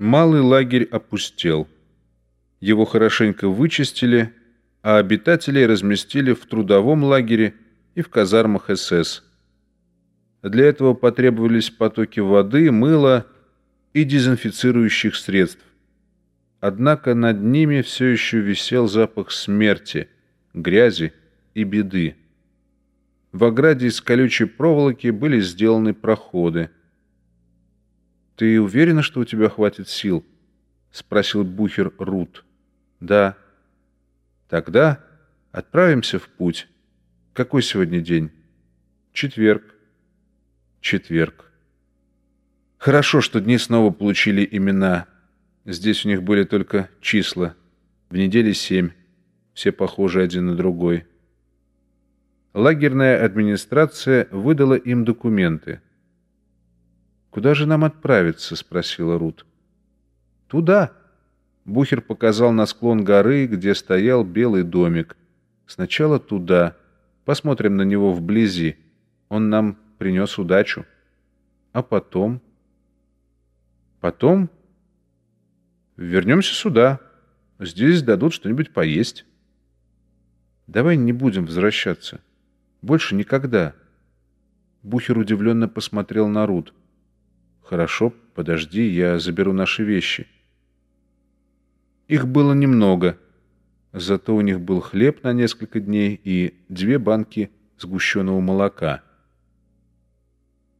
Малый лагерь опустел. Его хорошенько вычистили, а обитателей разместили в трудовом лагере и в казармах СС. Для этого потребовались потоки воды, мыла и дезинфицирующих средств. Однако над ними все еще висел запах смерти, грязи и беды. В ограде из колючей проволоки были сделаны проходы. «Ты уверена, что у тебя хватит сил?» — спросил Бухер Рут. «Да». «Тогда отправимся в путь. Какой сегодня день?» «Четверг». «Четверг». Хорошо, что дни снова получили имена. Здесь у них были только числа. В неделе семь. Все похожи один на другой. Лагерная администрация выдала им документы. «Куда же нам отправиться?» — спросила Рут. «Туда». Бухер показал на склон горы, где стоял белый домик. «Сначала туда. Посмотрим на него вблизи. Он нам принес удачу. А потом...» «Потом...» «Вернемся сюда. Здесь дадут что-нибудь поесть». «Давай не будем возвращаться. Больше никогда». Бухер удивленно посмотрел на Рут. «Хорошо, подожди, я заберу наши вещи». Их было немного, зато у них был хлеб на несколько дней и две банки сгущенного молока.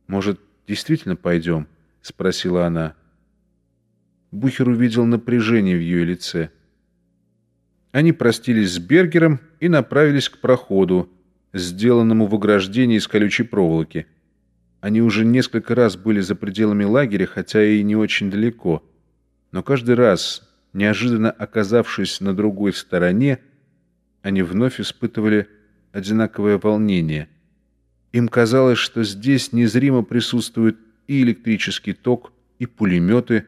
«Может, действительно пойдем?» — спросила она. Бухер увидел напряжение в ее лице. Они простились с Бергером и направились к проходу, сделанному в ограждении из колючей проволоки. Они уже несколько раз были за пределами лагеря, хотя и не очень далеко. Но каждый раз, неожиданно оказавшись на другой стороне, они вновь испытывали одинаковое волнение. Им казалось, что здесь незримо присутствует и электрический ток, и пулеметы,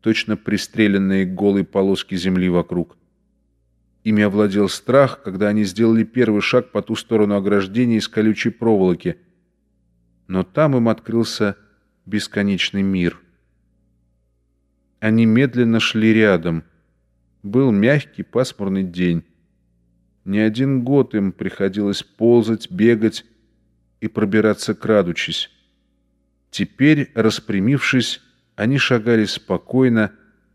точно пристреленные голые полоски земли вокруг. Ими овладел страх, когда они сделали первый шаг по ту сторону ограждения из колючей проволоки — но там им открылся бесконечный мир. Они медленно шли рядом. Был мягкий пасмурный день. Не один год им приходилось ползать, бегать и пробираться крадучись. Теперь, распрямившись, они шагали спокойно,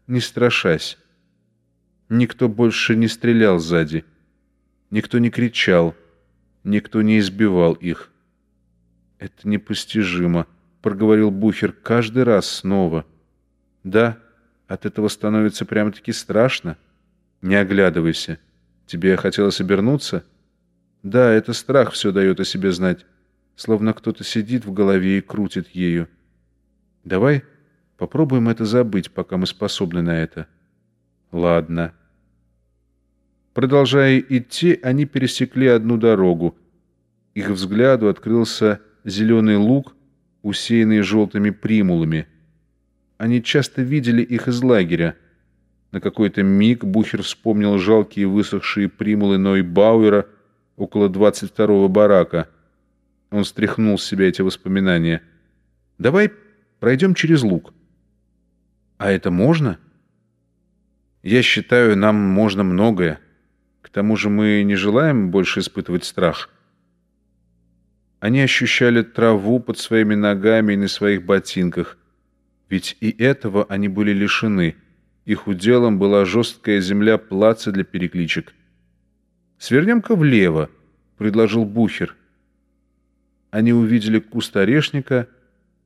не страшась. Никто больше не стрелял сзади. Никто не кричал. Никто не избивал их. «Это непостижимо», — проговорил Бухер каждый раз снова. «Да, от этого становится прямо-таки страшно. Не оглядывайся. Тебе хотелось обернуться?» «Да, это страх все дает о себе знать, словно кто-то сидит в голове и крутит ею. Давай попробуем это забыть, пока мы способны на это». «Ладно». Продолжая идти, они пересекли одну дорогу. Их взгляду открылся зеленый луг, усеянный желтыми примулами. Они часто видели их из лагеря. На какой-то миг Бухер вспомнил жалкие высохшие примулы Нойбауэра около 22-го барака. Он стряхнул с себя эти воспоминания. «Давай пройдем через луг». «А это можно?» «Я считаю, нам можно многое. К тому же мы не желаем больше испытывать страх». Они ощущали траву под своими ногами и на своих ботинках. Ведь и этого они были лишены. Их уделом была жесткая земля плаца для перекличек. «Свернем-ка влево», — предложил Бухер. Они увидели куст орешника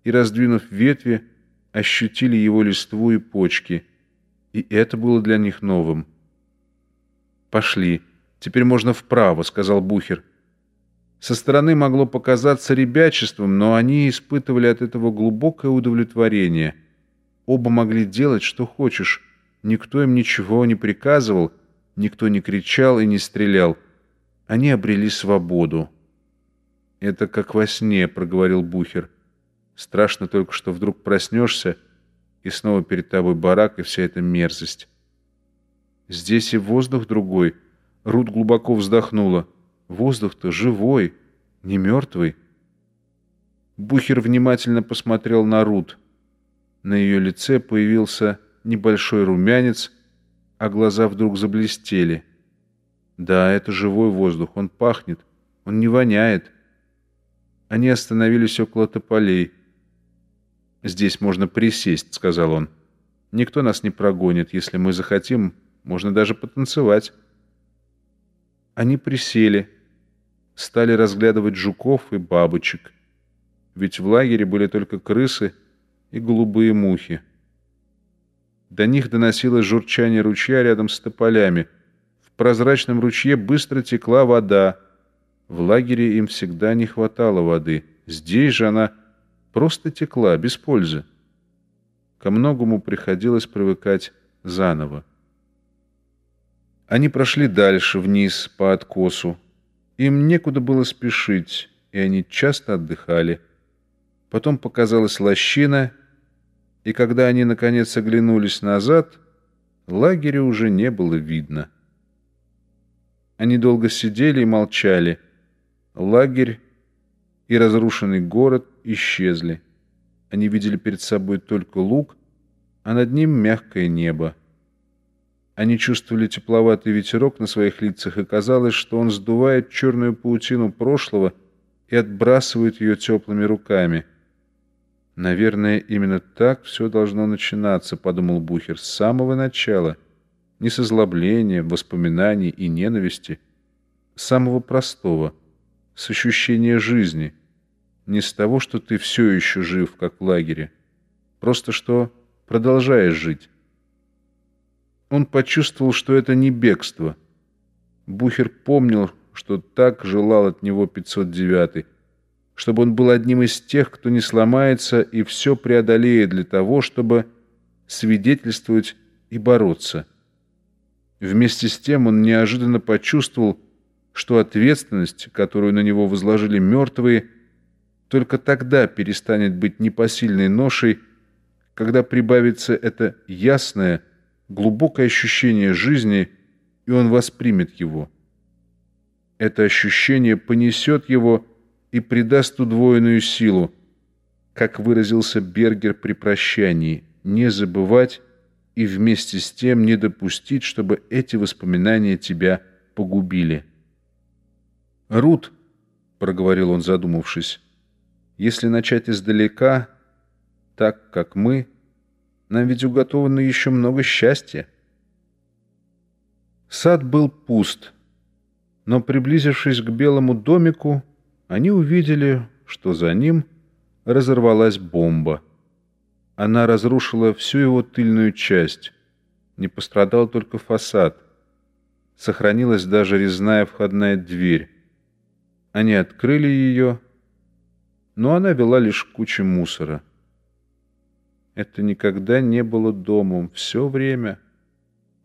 и, раздвинув ветви, ощутили его листву и почки. И это было для них новым. «Пошли. Теперь можно вправо», — сказал Бухер. Со стороны могло показаться ребячеством, но они испытывали от этого глубокое удовлетворение. Оба могли делать, что хочешь. Никто им ничего не приказывал, никто не кричал и не стрелял. Они обрели свободу. «Это как во сне», — проговорил Бухер. «Страшно только, что вдруг проснешься, и снова перед тобой барак и вся эта мерзость». «Здесь и воздух другой», — Рут глубоко вздохнула. Воздух-то живой, не мертвый. Бухер внимательно посмотрел на Рут. На ее лице появился небольшой румянец, а глаза вдруг заблестели. Да, это живой воздух, он пахнет, он не воняет. Они остановились около тополей. «Здесь можно присесть», — сказал он. «Никто нас не прогонит. Если мы захотим, можно даже потанцевать». Они присели, стали разглядывать жуков и бабочек. Ведь в лагере были только крысы и голубые мухи. До них доносилось журчание ручья рядом с тополями. В прозрачном ручье быстро текла вода. В лагере им всегда не хватало воды. Здесь же она просто текла, без пользы. Ко многому приходилось привыкать заново. Они прошли дальше, вниз, по откосу. Им некуда было спешить, и они часто отдыхали. Потом показалась лощина — и когда они, наконец, оглянулись назад, лагеря уже не было видно. Они долго сидели и молчали. Лагерь и разрушенный город исчезли. Они видели перед собой только луг, а над ним мягкое небо. Они чувствовали тепловатый ветерок на своих лицах, и казалось, что он сдувает черную паутину прошлого и отбрасывает ее теплыми руками — «Наверное, именно так все должно начинаться», — подумал Бухер, — «с самого начала. Не с озлобления, воспоминаний и ненависти. Самого простого, с ощущения жизни. Не с того, что ты все еще жив, как в лагере. Просто что продолжаешь жить». Он почувствовал, что это не бегство. Бухер помнил, что так желал от него 509 чтобы он был одним из тех, кто не сломается и все преодолеет для того, чтобы свидетельствовать и бороться. Вместе с тем он неожиданно почувствовал, что ответственность, которую на него возложили мертвые, только тогда перестанет быть непосильной ношей, когда прибавится это ясное, глубокое ощущение жизни, и он воспримет его. Это ощущение понесет его и придаст удвоенную силу. Как выразился Бергер при прощании, не забывать и вместе с тем не допустить, чтобы эти воспоминания тебя погубили. «Рут», — проговорил он, задумавшись, — «если начать издалека, так, как мы, нам ведь уготовано еще много счастья». Сад был пуст, но, приблизившись к белому домику, они увидели, что за ним разорвалась бомба. Она разрушила всю его тыльную часть. Не пострадал только фасад. Сохранилась даже резная входная дверь. Они открыли ее, но она вела лишь к куче мусора. Это никогда не было домом, все время.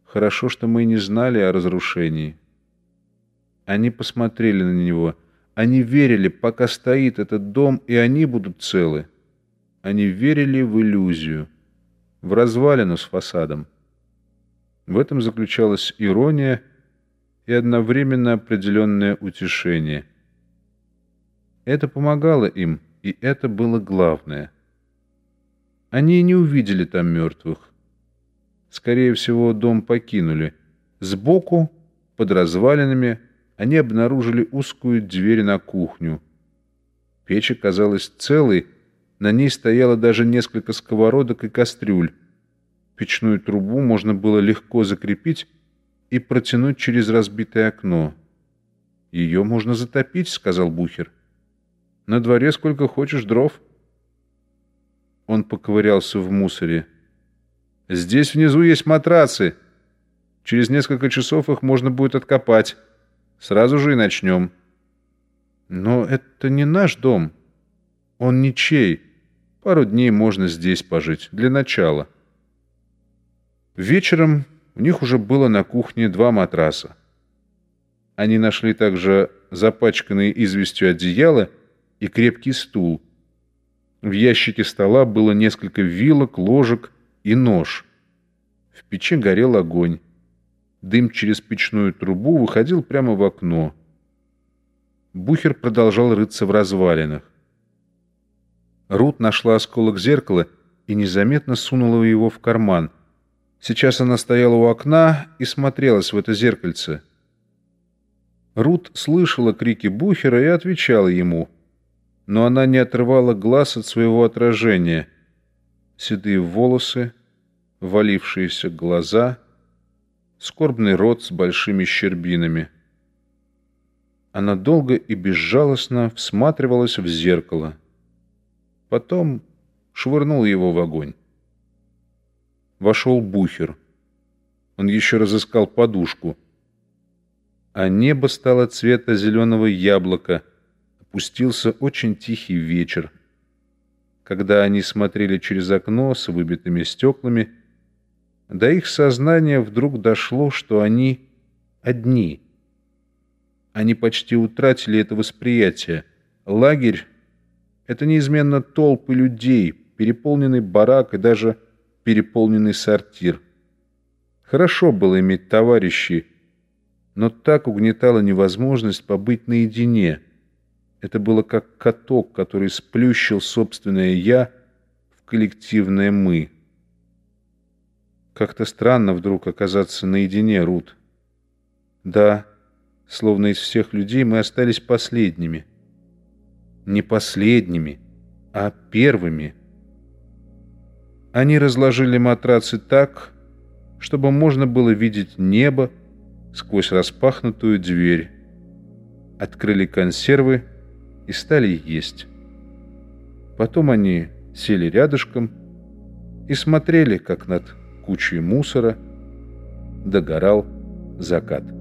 Хорошо, что мы не знали о разрушении. Они посмотрели на него — они верили, пока стоит этот дом, и они будут целы. Они верили в иллюзию, в развалину с фасадом. В этом заключалась ирония и одновременно определенное утешение. Это помогало им, и это было главное. Они не увидели там мертвых. Скорее всего, дом покинули. Сбоку, под развалинами, они обнаружили узкую дверь на кухню. Печь оказалась целой, на ней стояло даже несколько сковородок и кастрюль. Печную трубу можно было легко закрепить и протянуть через разбитое окно. «Ее можно затопить», — сказал Бухер. «На дворе сколько хочешь дров». Он поковырялся в мусоре. «Здесь внизу есть матрацы. Через несколько часов их можно будет откопать». Сразу же и начнем. Но это не наш дом. Он ничей. Пару дней можно здесь пожить. Для начала. Вечером у них уже было на кухне два матраса. Они нашли также запачканные известью одеяло и крепкий стул. В ящике стола было несколько вилок, ложек и нож. В печи горел огонь. Дым через печную трубу выходил прямо в окно. Бухер продолжал рыться в развалинах. Рут нашла осколок зеркала и незаметно сунула его в карман. Сейчас она стояла у окна и смотрелась в это зеркальце. Рут слышала крики Бухера и отвечала ему, но она не отрывала глаз от своего отражения. Седые волосы, валившиеся глаза, скорбный рот с большими щербинами. Она долго и безжалостно всматривалась в зеркало. Потом швырнула его в огонь. Вошел Бухер. Он еще разыскал подушку. А небо стало цвета зеленого яблока. Опустился очень тихий вечер. Когда они смотрели через окно с выбитыми стеклами, до их сознания вдруг дошло, что они одни. Они почти утратили это восприятие. Лагерь — это неизменно толпы людей, переполненный барак и даже переполненный сортир. Хорошо было иметь товарищей, но так угнетала невозможность побыть наедине. Это было как каток, который сплющил собственное «я» в коллективное «мы». Как-то странно вдруг оказаться наедине, Рут. Да, словно из всех людей мы остались последними. Не последними, а первыми. Они разложили матрацы так, чтобы можно было видеть небо сквозь распахнутую дверь. Открыли консервы и стали есть. Потом они сели рядышком и смотрели, как над кучей мусора догорал закат.